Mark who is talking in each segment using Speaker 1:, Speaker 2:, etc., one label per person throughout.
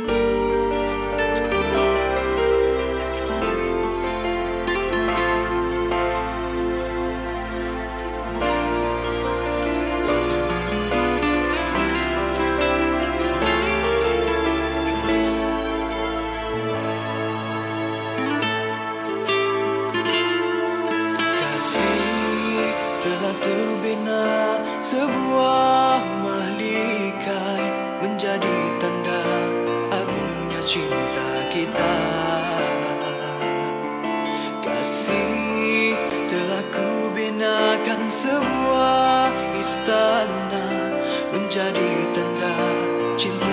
Speaker 1: sebuah cinta kita. Kasih telah ku binakan sebuah istana menjadi tanda cinta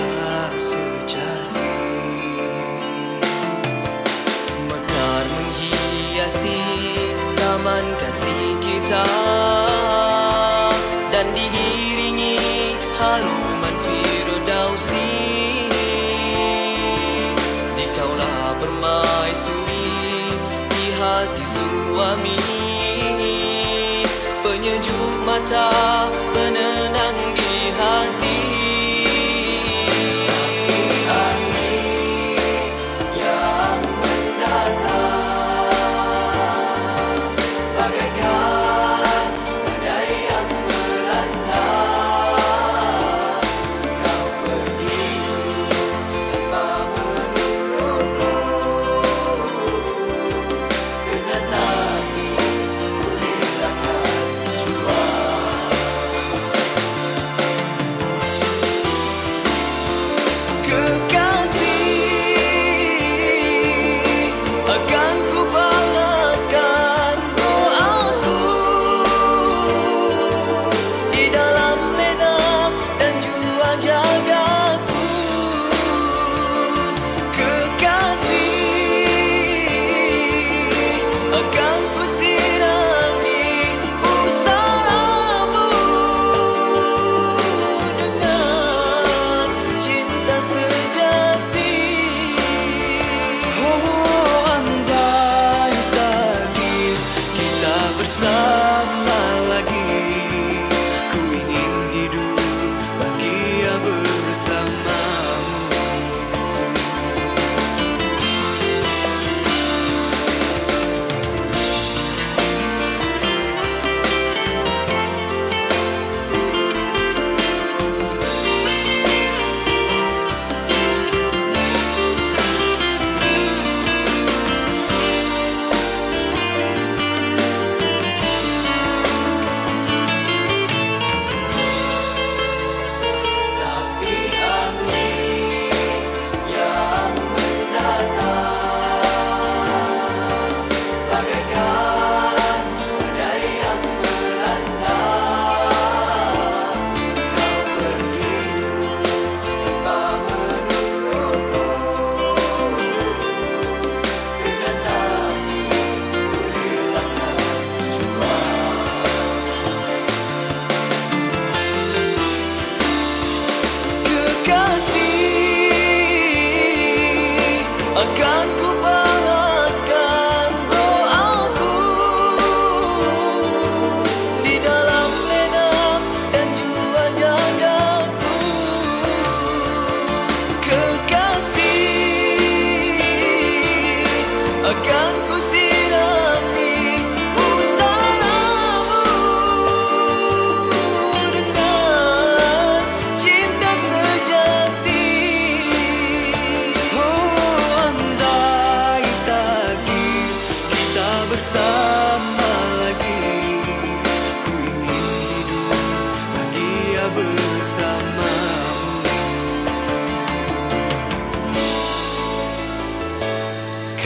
Speaker 1: suami. Penyejuk mata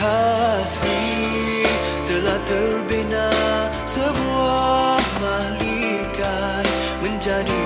Speaker 1: kasih telah terbina sebuah mahligai menjadi